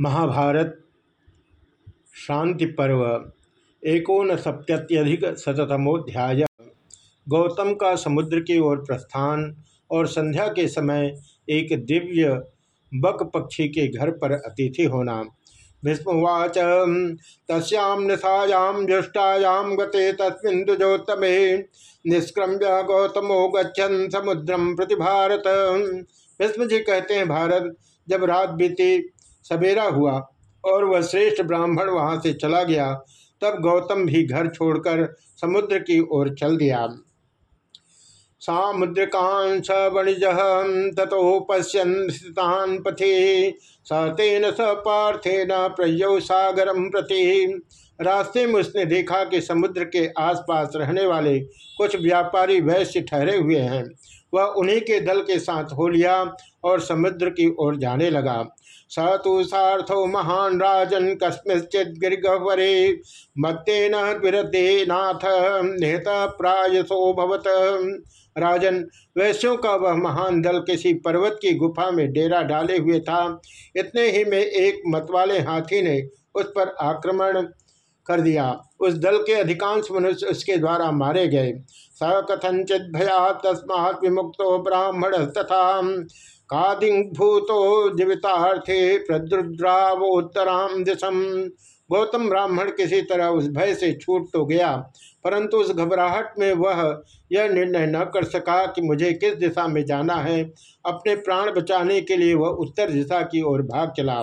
महाभारत, शांति पर्व एकोन सप्तत्यधिक शतमोध्याय गौतम का समुद्र की ओर प्रस्थान और संध्या के समय एक दिव्य बक पक्षी के घर पर अतिथि होना। भीष्मवाच तस्याम निशायाम ज्येष्ठायाम गते तस्मिन् दुजोत्तमे निष्क्रम्य गौतमो गच्छन समुद्रम प्रति भारत। भीष्म जी कहते हैं, भारत, जब रात बीती सवेरा हुआ और वह श्रेष्ठ ब्राह्मण वहाँ से चला गया। तब गौतम भी घर छोड़कर समुद्र की ओर चल दिया। पथि। स पार्थेन प्रयौ सागरम प्रति। रास्ते में उसने देखा कि समुद्र के आसपास रहने वाले कुछ व्यापारी वैश्य ठहरे हुए हैं। वह उन्हीं के दल के साथ हो लिया और समुद्र की ओर जाने लगा। स तो सार्थो महान राजन कस्मिश्चित गिरगहरे मत्तेन विरते नाथ निहत प्रायसो भवत। राजन, वैश्यों का वह महान दल किसी पर्वत की गुफा में डेरा डाले हुए था। इतने ही में एक मतवाले हाथी ने उस पर आक्रमण कर दिया। उस दल के अधिकांश मनुष्य उसके द्वारा मारे गए। स कथित भया तस्मा विमुक्तो ब्राह्मण तथा कादिभूतो जीवितार्थे प्रद्रुद्रावोत्तराम दिशम। गौतम ब्राह्मण किसी तरह उस भय से छूट तो गया, परंतु उस घबराहट में वह यह निर्णय न कर सका कि मुझे किस दिशा में जाना है। अपने प्राण बचाने के लिए वह उत्तर दिशा की ओर भाग चला।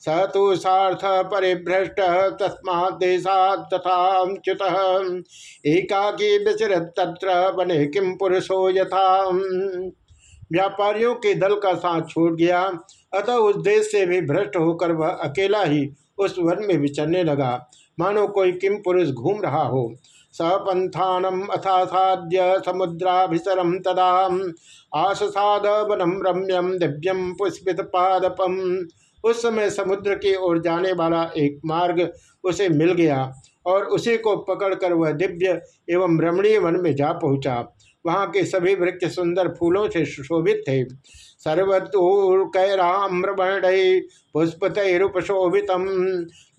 स तो सार्थ परिभ्रष्ट तस्मा देशा तथा च्युत। एकाकी विचरत तत्र बने किम पुरुषो यथा व्यापारियों के दल का साथ छोड़ गया। अतः उस देश से भी भ्रष्ट होकर वह अकेला ही उस वन में विचरने लगा। मानो कोई किम पुरुष घूम रहा हो। सपंथानम अथासाद्य समुद्राभिसरम तदा आसाद वनम रम्यम दिव्यम पुष्पित पादपम उस समय समुद्र की ओर जाने वाला एक मार्ग उसे मिल गया और उसी को पकड़कर वह दिव्य एवं रमणीय वन में जा पहुँचा। वहाँ के सभी वृक्ष सुंदर फूलों से सुशोभित थे। सर्वतूर्कैराम्रवर्ण पुष्पतरुपशोभित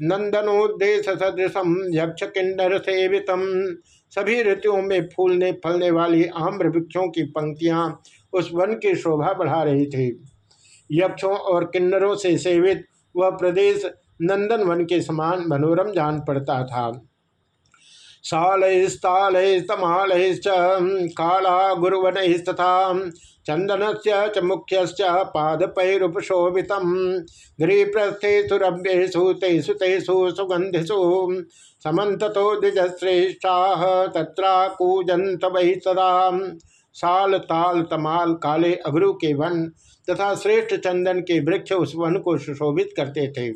नंदनोदेश सदृशम यक्ष किन्नर सेवित सभी ऋतुओं में फूलने, फलने वाली आम्र वृक्षों की पंक्तियाँ उस वन की शोभा बढ़ा रही थी। यक्षों और किन्नरों से सेवित वह प्रदेश नंदन वन के समान मनोरम जान पड़ता था। शालैस्तालैस्तमालैश्च काला गुरुवन गुरुवनैस्तथा चंदन से च मुख्य पादपैरुपशोभित गिरिप्रस्थे सुरभ्येषु तेषु तेषु सुगंधिषु समतो द्विजश्रेष्ठा तत्रा कूजंत वही सदा। साल, ताल, तमाल, काले, अगरू के वन तथा श्रेष्ठ चंदन के वृक्ष उस वन को सुशोभित करते थे।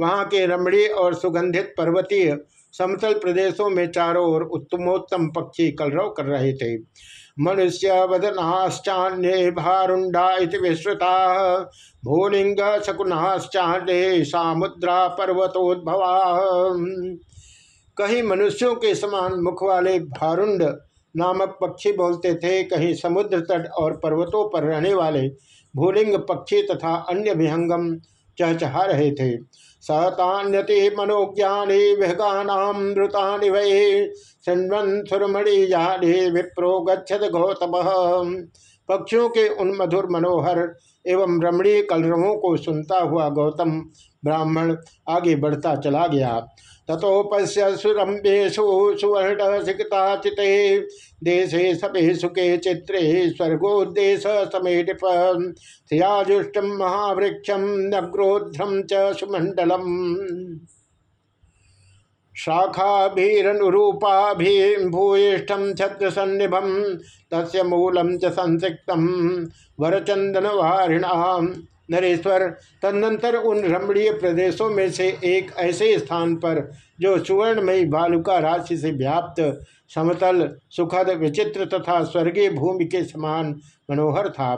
वहाँ के रमणीय और सुगंधित पर्वतीय समतल प्रदेशों में चारों ओर उत्तमोत्तम पक्षी कलरव कर रहे थे। मनुष्य वदनाश्चान्य भारुंडा विश्रुता। भूलिंग शकुनाश्चान्य सामुद्रा पर्वतोद्भवा। कहीं मनुष्यों के समान मुख वाले भारुंड नामक पक्षी बोलते थे, कहीं समुद्र तट और पर्वतों पर रहने वाले भूलिंग पक्षी तथा अन्य विहंगम चहचहा रहे थे। सतान्यति मनोज्ञानी विहगानामृतानि वै। सुरमणि जाने विप्रो गच्छत गौतम। पक्षियों के उन मधुर मनोहर एवं रमणीय कलरवों को सुनता हुआ गौतम ब्राह्मण आगे बढ़ता चला गया। तथोपस्य सुरम्भेशु सुवर्ण सिकता चिते। देशे सभे सुखे चित्रे स्वर्गोदेश समेट श्रियाजुष्टम महावृक्षम नग्रोध्रम च सुमंडलम शाखाभीरनुरूपाभूयिष्ठम छत्र सन्निभम तस्य मूलम च संसिक्तम वरचंदन वारिणाम नरेश्वर, तदनंतर उन रमणीय प्रदेशों में से एक ऐसे स्थान पर, जो सुवर्णमयी बालुका राशि से व्याप्त, समतल, सुखद, विचित्र तथा स्वर्गीय भूमि के समान मनोहर था।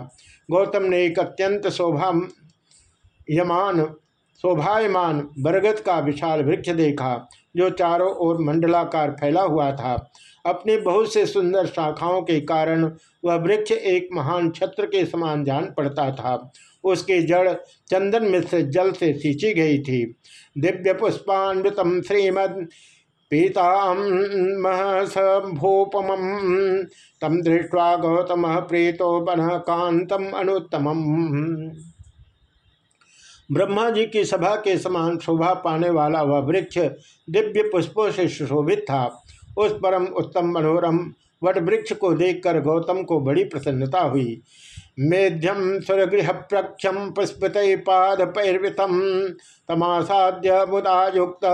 गौतम ने एक अत्यंत शोभा यमान शोभायमान बरगद का विशाल वृक्ष देखा, जो चारों ओर मंडलाकार फैला हुआ था। अपने बहुत से सुंदर शाखाओं के कारण वह वृक्ष एक महान छत्र के समान जान पड़ता था। उसकी जड़ चंदन मिश्र जल से सींची गई थी। दिव्य पुष्पान्वितम श्रीमद पीताम भूपम तम दृष्टवा गौतम प्रीतो बन कांतम अनुत्तम ब्रह्मा जी की सभा के समान शोभा पाने वाला वह वृक्ष दिव्य पुष्पों से सुशोभित था। उस परम उत्तम मनोरम वट वृक्ष को देखकर गौतम को बड़ी प्रसन्नता हुई। मेध्यम सुरगृह प्रक्षम पुष्पित पाद पैर्वितम तमासाद्य मुदा युक्त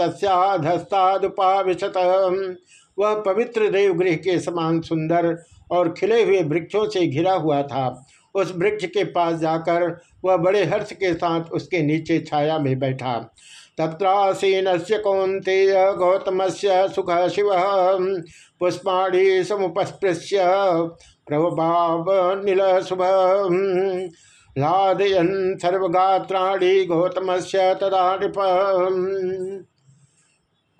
तस्याधस्तादुपाविशत। वह पवित्र देवगृह के समान सुंदर और खिले हुए वृक्षों से घिरा हुआ था। उस वृक्ष के पास जाकर वह बड़े हर्ष के साथ उसके नीचे छाया में बैठा। तत्रासीन से कौंतेय गौतम से सुख शिव पुष्पाणी समुपस्पृश्य नील शुभ लादयन सर्वगात्राणी गौतम से तदा नृप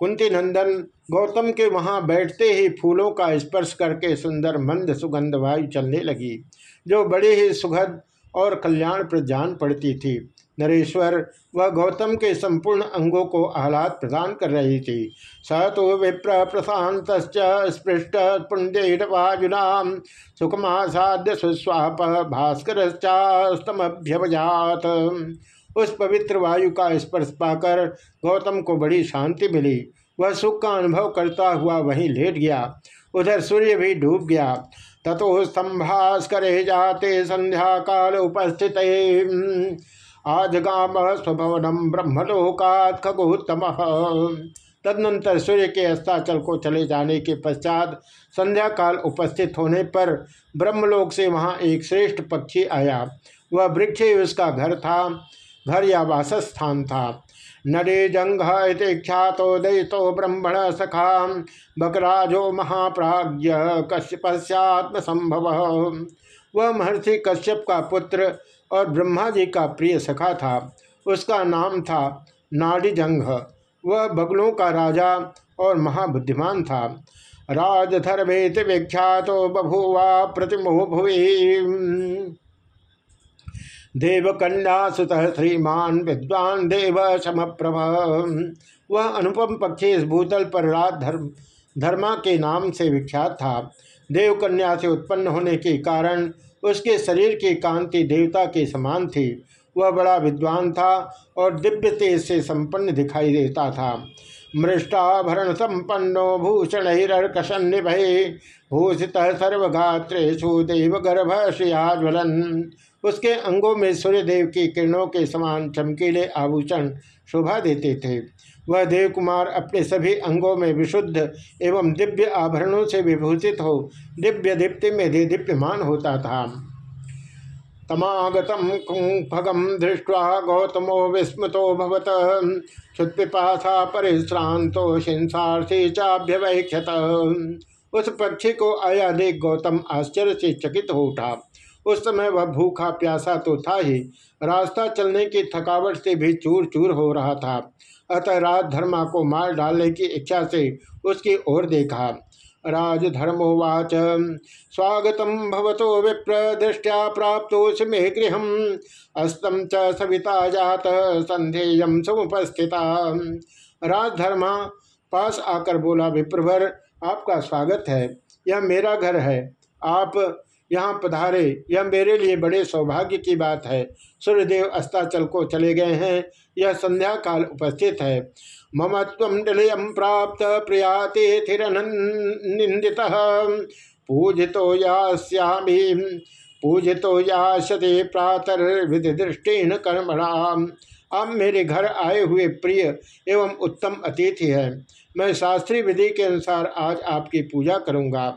कुंती नंदन गौतम के वहाँ बैठते ही फूलों का स्पर्श करके सुंदर, मंद, सुगंध वायु चलने लगी, जो बड़ी ही सुखद और कल्याण प्रजान पड़ती थी। नरेश्वर वह गौतम के संपूर्ण अंगों को आह्लाद प्रदान कर रही थी। स तो विप्र प्रशांत स्पृष्ट पुण्यवाजुना सुखमासाद्य सुस्वाप भास्कर उस पवित्र वायु का स्पर्श पाकर गौतम को बड़ी शांति मिली। वह सुख का अनुभव करता हुआ वहीं लेट गया। उधर सूर्य भी डूब गया। ततो स्तंभास्कर जाते संध्या काल उपस्थित आज गाम स्वभवनम ब्रह्मलोकात खगोत्तम। तदनंतर सूर्य के अस्ताचल को चले जाने के पश्चात संध्या काल उपस्थित होने पर ब्रह्मलोक से वहाँ एक श्रेष्ठ पक्षी आया। वह वृक्ष उसका घर था, घर या वासस्थान था। नरे जंघ ख्यातो दयितो ब्रह्मण सखा, बकराजो महाप्राज्य कश्यपश्चात्म संभव वह महर्षि कश्यप का पुत्र और ब्रह्मा जी का प्रिय सखा था। उसका नाम था नाड़ीजंघ। वह बगलों का राजा और महाबुद्धिमान था। राजधर्मेत विख्यात बभुवा प्रतिमो भुवि देवकन्या सुत श्रीमान विद्वान देव समप्रभ। वह अनुपम पक्षी इस भूतल पर राज धर्म, धर्मा के नाम से विख्यात था। देवकन्या से उत्पन्न होने के कारण उसके शरीर की कांति देवता के समान थी। वह बड़ा विद्वान था और दिव्य तेज से संपन्न दिखाई देता था। मृष्टाभरण संपन्नो भूषण हिरकशन भय भूषित सर्वगात्रेशु देव गर्भ श्रियाज्वलन उसके अंगों में सूर्यदेव की किरणों के समान चमकीले आभूषण शोभा देते थे। वह देव कुमार अपने सभी अंगों में विशुद्ध एवं दिव्य आभरणों से विभूषित हो दिव्य दीप्ति में दे दीप्यमान होता था। तमागतम भगम दृष्टवा गौतमो विस्मतो भवत। क्षुत्पिपाशा परिश्रांतो शिंसार्थी चाभ्यवैक्षत उस पक्षी को आया देख गौतम आश्चर्य से चकित हो उठा। उस समय वह भूखा प्यासा तो था ही। रास्ता चलने की थकावट से भी चूर चूर हो रहा था। अतः राजधर्मा को मार डालने की इच्छा से उसकी ओर देखा। राजधर्मोवाच। स्वागत भवतो विप्र, दृष्टिया प्राप्त मे गृह अस्तम च सविता जात संधेय समुपस्थिता। राजधर्मा, पास आकर बोला विप्रभर, आपका स्वागत है। यह मेरा घर है। आप यहाँ पधारे, यह मेरे लिए बड़े सौभाग्य की बात है। सूर्यदेव अस्ताचल को चले गए हैं, यह संध्या काल उपस्थित है। मम तम निलयम प्राप्त प्रियाते निंदित पूजितो यास्यामी, पूजितो याशते प्रातर विधि दृष्टिन कर्मणाम। आप मेरे घर आए हुए प्रिय एवं उत्तम अतिथि है। मैं शास्त्रीय विधि के अनुसार आज आपकी पूजा करूँगा।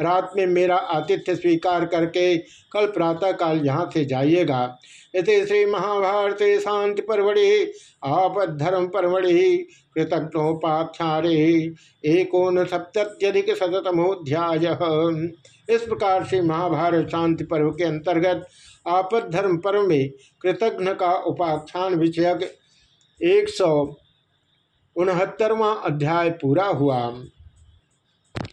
रात में मेरा आतिथ्य स्वीकार करके कल प्रातः काल यहाँ से जाइएगा। इस श्री महाभारत शांति परवड़ि, आपद्धर्म परवड़ि, कृतज्ञोपाख्यारे एकोन सप्तत्यधिक शतमोध्याय इस प्रकार से महाभारत शांति पर्व के अंतर्गत आपद धर्म पर्व में कृतघ्न का उपाख्यान विषयक एक सौ उनहत्तरवा अध्याय पूरा हुआ।